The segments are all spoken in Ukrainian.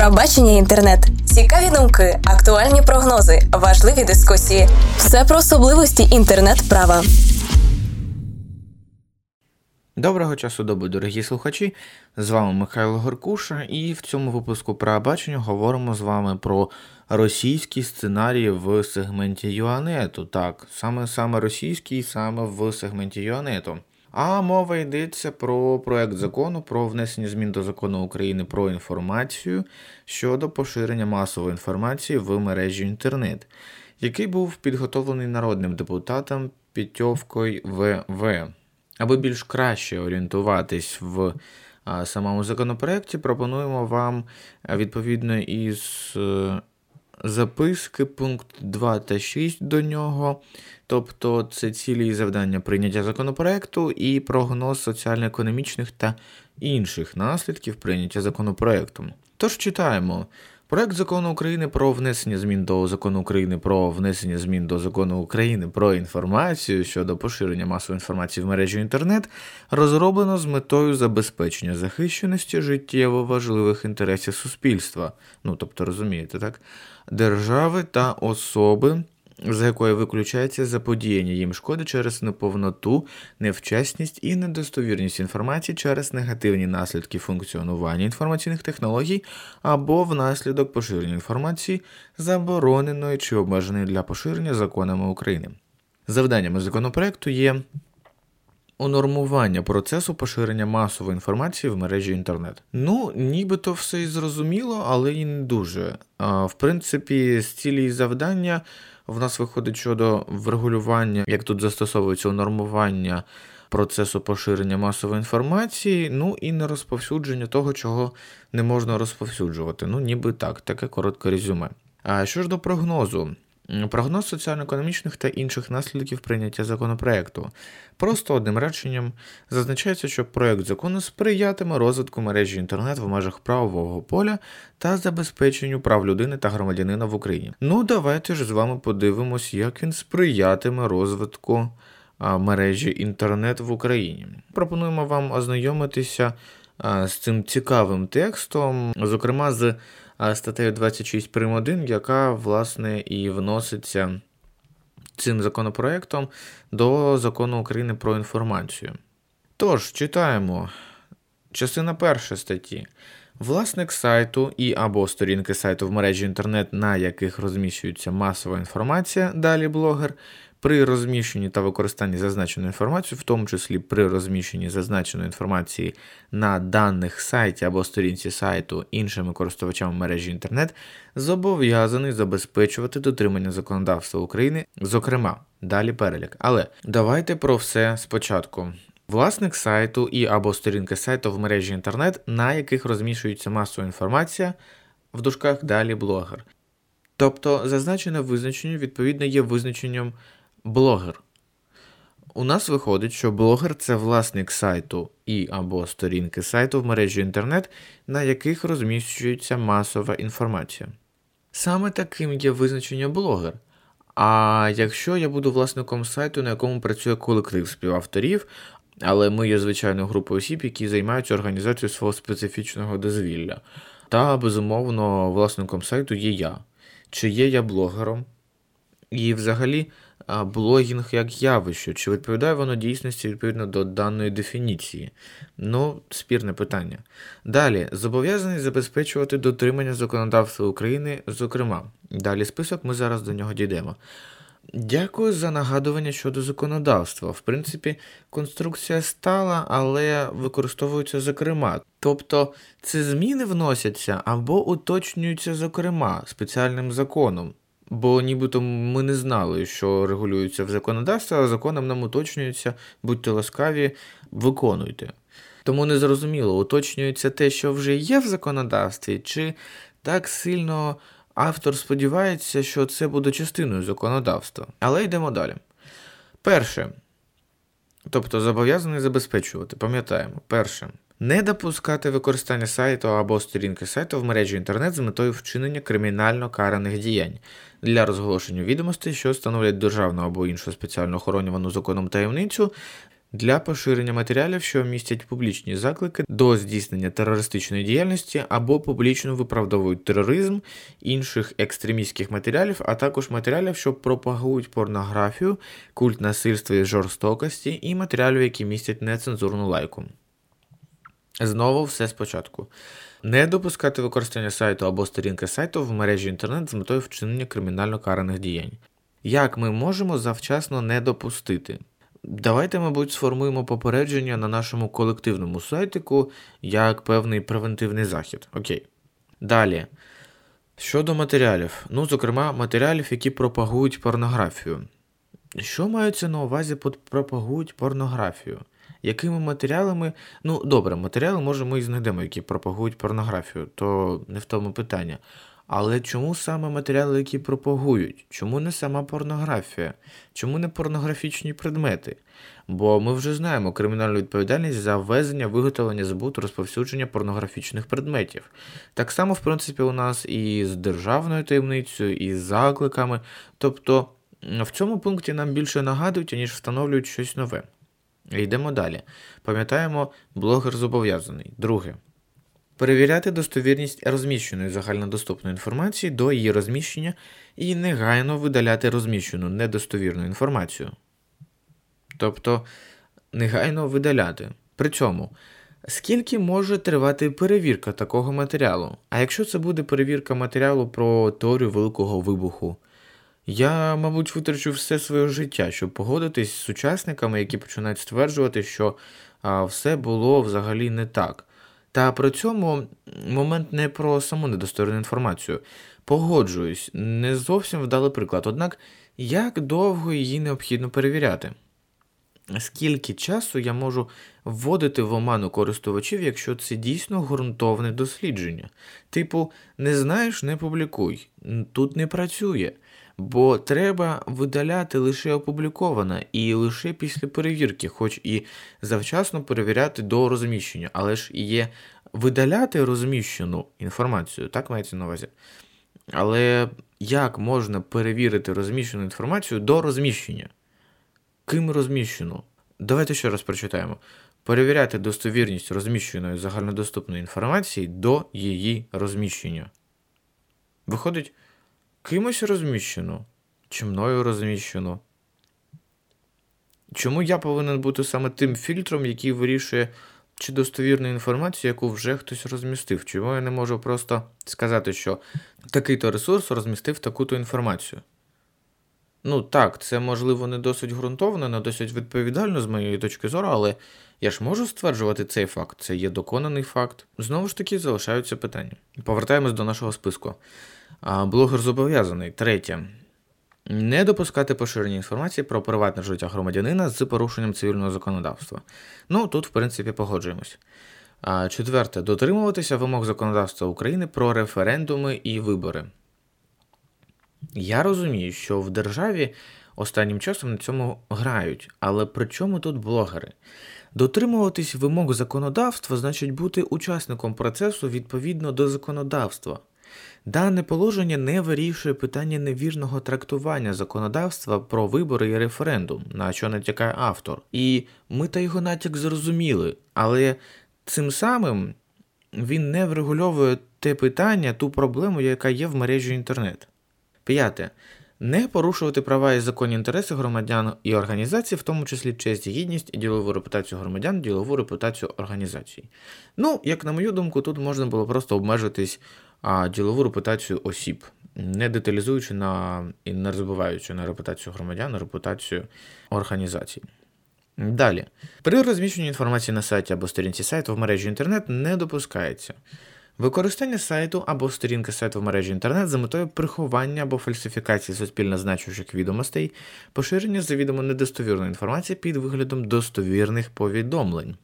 Пробачення інтернет, цікаві думки, актуальні прогнози, важливі дискусії. Все про особливості інтернет-права. Доброго часу доби, дорогі слухачі. З вами Михайло Горкуша, і в цьому випуску «Правобачення» говоримо з вами про російські сценарії в сегменті Юанету. Так, саме саме російський, саме в сегменті Юанету. А мова йдеться про проект закону про внесення змін до закону України про інформацію щодо поширення масової інформації в мережі інтернет, який був підготовлений народним депутатом Пітьовкою ВВ. Аби більш краще орієнтуватись в самому законопроекті, пропонуємо вам відповідно із е, записки, пункт 2 та 6 до нього. Тобто це цілі і завдання прийняття законопроекту і прогноз соціально-економічних та інших наслідків прийняття законопроекту. Тож читаємо. Проект закону України про внесення змін до закону України про внесення змін до закону України про інформацію щодо поширення масової інформації в мережі інтернет розроблено з метою забезпечення захищеності життєво важливих інтересів суспільства. Ну тобто розумієте, так? держави та особи, за якою виключається заподіяння їм шкоди через неповноту, невчасність і недостовірність інформації через негативні наслідки функціонування інформаційних технологій або внаслідок поширення інформації, забороненої чи обмеженої для поширення законами України. Завданнями законопроекту є унормування процесу поширення масової інформації в мережі інтернет. Ну, нібито все і зрозуміло, але і не дуже. В принципі, з цілі завдання в нас виходить щодо врегулювання, як тут застосовується унормування процесу поширення масової інформації, ну і не розповсюдження того, чого не можна розповсюджувати. Ну, ніби так, таке коротке резюме. А що ж до прогнозу? Прогноз соціально-економічних та інших наслідків прийняття законопроекту. Просто одним реченням зазначається, що проект закону сприятиме розвитку мережі інтернет в межах правового поля та забезпеченню прав людини та громадянина в Україні. Ну, давайте ж з вами подивимось, як він сприятиме розвитку мережі інтернет в Україні. Пропонуємо вам ознайомитися з цим цікавим текстом, зокрема з статтею 26 прим. 1, яка, власне, і вноситься цим законопроектом до закону України про інформацію. Тож, читаємо частина перша статті. Власник сайту і або сторінки сайту в мережі інтернет, на яких розміщується масова інформація, далі блогер, при розміщенні та використанні зазначеної інформації, в тому числі при розміщенні зазначеної інформації на даних сайті або сторінці сайту іншими користувачами мережі інтернет, зобов'язаний забезпечувати дотримання законодавства України, зокрема, далі перелік. Але давайте про все спочатку. Власник сайту і або сторінки сайту в мережі інтернет, на яких розміщується масова інформація, в дужках далі блогер. Тобто зазначене визначення, відповідно, є визначенням Блогер. У нас виходить, що блогер це власник сайту і або сторінки сайту в мережі інтернет, на яких розміщується масова інформація. Саме таким є визначення блогер. А якщо я буду власником сайту, на якому працює колектив співавторів, але ми є звичайною групою осіб, які займаються організацією свого специфічного дозвілля, та безумовно власником сайту є я. Чи є я блогером? І взагалі блогінг як явище, чи відповідає воно дійсності відповідно до даної дефініції? Ну, спірне питання. Далі, зобов'язаний забезпечувати дотримання законодавства України, зокрема. Далі список, ми зараз до нього дійдемо. Дякую за нагадування щодо законодавства. В принципі, конструкція стала, але використовується зокрема. Тобто ці зміни вносяться або уточнюються зокрема спеціальним законом. Бо нібито ми не знали, що регулюється в законодавстві, а законом нам уточнюється, будьте ласкаві, виконуйте. Тому не зрозуміло, уточнюється те, що вже є в законодавстві, чи так сильно автор сподівається, що це буде частиною законодавства. Але йдемо далі. Перше. Тобто зобов'язаний забезпечувати, пам'ятаємо, перше. Не допускати використання сайту або сторінки сайту в мережі інтернет з метою вчинення кримінально караних діянь для розголошення відомостей, що становлять державну або іншу спеціально охоронювану законом таємницю, для поширення матеріалів, що містять публічні заклики до здійснення терористичної діяльності або публічно виправдовують тероризм інших екстремістських матеріалів, а також матеріалів, що пропагують порнографію, культ насильства і жорстокості, і матеріалів, які містять нецензурну лайку. Знову все спочатку. Не допускати використання сайту або сторінки сайту в мережі інтернет з метою вчинення кримінально караних діянь. Як ми можемо завчасно не допустити? Давайте, мабуть, сформуємо попередження на нашому колективному сайтику як певний превентивний захід. Окей. Далі. Щодо матеріалів, ну, зокрема, матеріалів, які пропагують порнографію. Що мається на увазі під пропагують порнографію? Якими матеріалами. Ну, добре, матеріали, може, ми і знайдемо, які пропагують порнографію, то не в тому питання. Але чому саме матеріали, які пропагують? Чому не сама порнографія? Чому не порнографічні предмети? Бо ми вже знаємо кримінальну відповідальність за ввезення, виготовлення, збут, розповсюдження порнографічних предметів. Так само, в принципі, у нас і з державною таємницею, і з закликами. Тобто в цьому пункті нам більше нагадують, ніж встановлюють щось нове. Йдемо далі. Пам'ятаємо, блогер зобов'язаний. Друге. Перевіряти достовірність розміщеної загальнодоступної інформації до її розміщення і негайно видаляти розміщену недостовірну інформацію. Тобто негайно видаляти. При цьому, скільки може тривати перевірка такого матеріалу? А якщо це буде перевірка матеріалу про теорію Великого вибуху, я, мабуть, витрачу все своє життя, щоб погодитись з учасниками, які починають стверджувати, що а, все було взагалі не так. Та при цьому момент не про саму недостовірну інформацію. Погоджуюсь, не зовсім вдалий приклад. Однак, як довго її необхідно перевіряти? Скільки часу я можу вводити в оману користувачів, якщо це дійсно ґрунтовне дослідження? Типу, не знаєш, не публікуй. Тут не працює. Бо треба видаляти лише опубліковане і лише після перевірки, хоч і завчасно перевіряти до розміщення, але ж є видаляти розміщену інформацію, так мається на увазі. Але як можна перевірити розміщену інформацію до розміщення? Ким розміщено? Давайте ще раз прочитаємо. Перевіряти достовірність розміщеної загальнодоступної інформації до її розміщення. Виходить. Кимось розміщено, чи мною розміщено. Чому я повинен бути саме тим фільтром, який вирішує, чи достовірну інформацію, яку вже хтось розмістив? Чому я не можу просто сказати, що такий-то ресурс розмістив таку-то інформацію? Ну так, це можливо не досить ґрунтовно, не досить відповідально з моєї точки зору, але я ж можу стверджувати цей факт, це є доконаний факт. Знову ж таки, залишаються питання. Повертаємось до нашого списку. Блогер зобов'язаний. Третє. Не допускати поширення інформації про приватне життя громадянина з порушенням цивільного законодавства. Ну, тут, в принципі, погоджуємось. Четверте. Дотримуватися вимог законодавства України про референдуми і вибори. Я розумію, що в державі останнім часом на цьому грають, але при чому тут блогери? Дотримуватись вимог законодавства значить бути учасником процесу відповідно до законодавства. Дане положення не вирішує питання невірного трактування законодавства про вибори і референдум, на що натякає автор. І ми та його натяк зрозуміли, але цим самим він не врегульовує те питання, ту проблему, яка є в мережі інтернет. П'яте. Не порушувати права і законні інтереси громадян і організацій, в тому числі честь гідність і ділову репутацію громадян, ділову репутацію організацій. Ну, як на мою думку, тут можна було просто обмежитись а ділову репутацію осіб, не деталізуючи на і не розбиваючи на репутацію громадян, репутацію організацій. Далі, при розміщенні інформації на сайті або сторінці сайту в мережі інтернет не допускається. Використання сайту або сторінки сайту в мережі інтернет за метою приховання або фальсифікації суспільно значущих відомостей, поширення завідомо недостовірної інформації під виглядом достовірних повідомлень.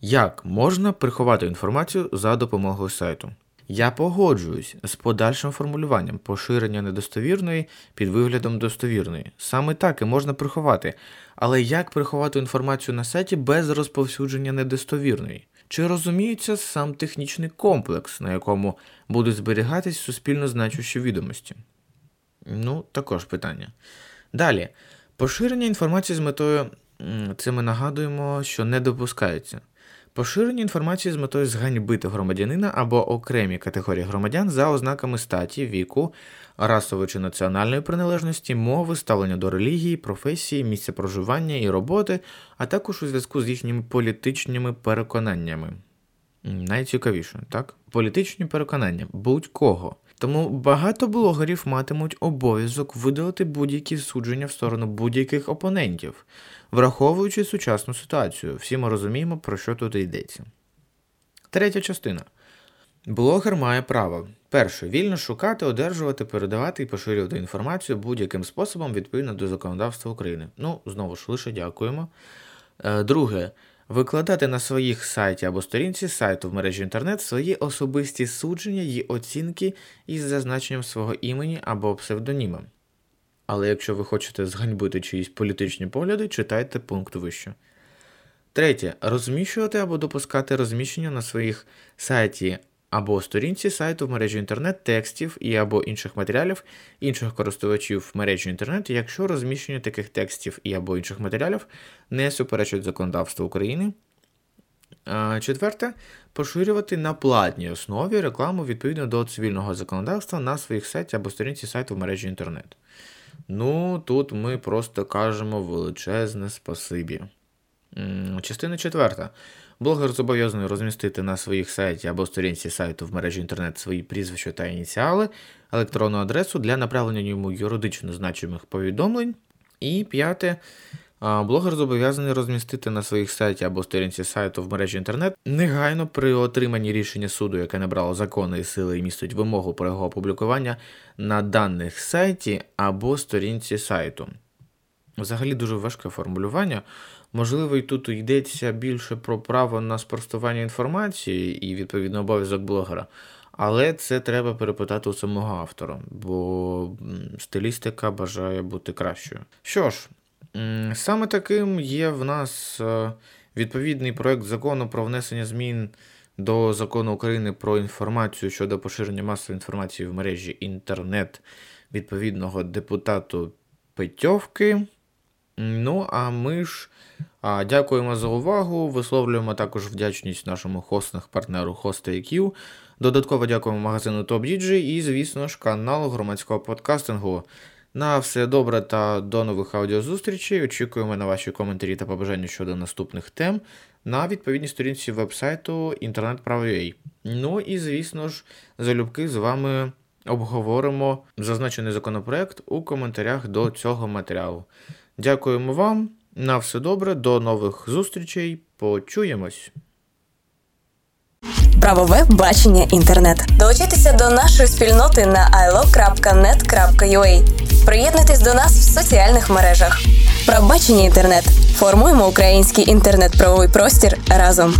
Як можна приховати інформацію за допомогою сайту? Я погоджуюсь з подальшим формулюванням поширення недостовірної під виглядом достовірної. Саме так і можна приховати. Але як приховати інформацію на сайті без розповсюдження недостовірної? Чи розуміється сам технічний комплекс, на якому будуть зберігатись суспільно значущі відомості? Ну, також питання. Далі. Поширення інформації з метою це ми нагадуємо, що не допускається. Поширення інформації з метою зганьбити громадянина або окремі категорії громадян за ознаками статі, віку, расової чи національної приналежності, мови, ставлення до релігії, професії, місця проживання і роботи, а також у зв'язку з їхніми політичними переконаннями. Найцікавіше, так? Політичні переконання будь-кого. Тому багато блогерів матимуть обов'язок видалити будь-які судження в сторону будь-яких опонентів, враховуючи сучасну ситуацію. Всі ми розуміємо, про що тут йдеться. Третя частина. Блогер має право перше, вільно шукати, одержувати, передавати і поширювати інформацію будь-яким способом відповідно до законодавства України. Ну, знову ж лише дякуємо. Е, друге, викладати на своїх сайті або сторінці сайту в мережі інтернет свої особисті судження і оцінки із зазначенням свого імені або псевдоніма. Але якщо ви хочете зганьбити чиїсь політичні погляди, читайте пункт вище. Третє. Розміщувати або допускати розміщення на своїх сайті або сторінці сайту в мережі інтернет текстів і або інших матеріалів інших користувачів в мережі інтернет, якщо розміщення таких текстів і або інших матеріалів не суперечить законодавству України. Четверте, поширювати на платній основі рекламу відповідно до цивільного законодавства на своїх сайті або сторінці сайту в мережі інтернет. Ну, тут ми просто кажемо величезне спасибі. Частина четверта. Блогер зобов'язаний розмістити на своїх сайті або сторінці сайту в мережі інтернет свої прізвища та ініціали, електронну адресу для направлення йому юридично значимих повідомлень. І п'яте. Блогер зобов'язаний розмістити на своїх сайті або сторінці сайту в мережі інтернет негайно при отриманні рішення суду, яке набрало законної сили і містить вимогу про його опублікування на даних сайті або сторінці сайту. Взагалі дуже важке формулювання. Можливо, і тут йдеться більше про право на спростування інформації і відповідно обов'язок блогера. Але це треба перепитати у самого автора, бо стилістика бажає бути кращою. Що ж, саме таким є в нас е, відповідний проект закону про внесення змін до закону України про інформацію щодо поширення масової інформації в мережі інтернет відповідного депутату Петьовки. Ну, а ми ж а, дякуємо за увагу. Висловлюємо також вдячність нашому хостних партнеру HostIQ. Додатково дякуємо магазину TopDJ і, звісно ж, каналу громадського подкастингу. На все добре та до нових аудіозустрічей. Очікуємо на ваші коментарі та побажання щодо наступних тем на відповідній сторінці вебсайту інтернет-право.ua. Ну і, звісно ж, залюбки з вами обговоримо зазначений законопроект у коментарях до цього матеріалу. Дякуємо вам. На все добре, до нових зустрічей. Почуємось. Правове бачення інтернет. Долучайтеся до нашої спільноти на ilo.net.ua. Приєднуйтесь до нас в соціальних мережах. Правбачення інтернет. Формуємо український інтернет-правовий простір разом.